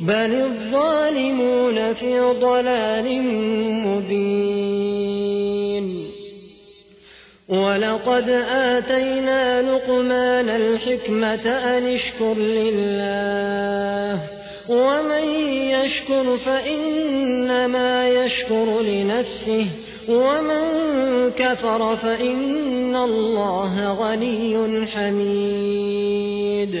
بل الظالمون في ضلال مبين ولقد آتينا لقمان الحكمة أن اشكر لله ومن يشكر فإنما يشكر لنفسه ومن كفر فإن الله غني حميد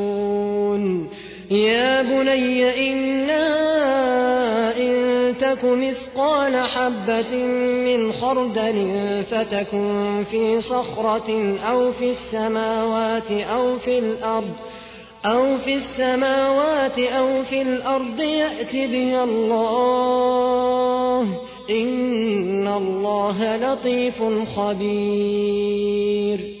يا بني إنا إن تك مثقال حبة من خردل فتكن في صخرة أو في السماوات أو في الأرض أو في السماوات أو في الأرض يأت بها الله إن الله لطيف خبير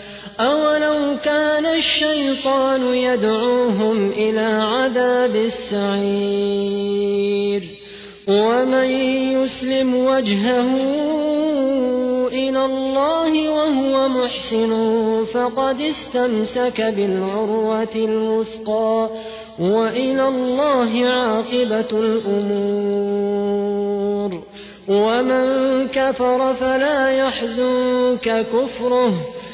كان الشيطان يدعوهم إلى عذاب السعير. ومن يسلم وجهه إلى الله وهو محسن فقد استمسك بالعروة الوثقى. وإلى الله عاقبة الأمور. ومن كفر فلا يحزنك كفره.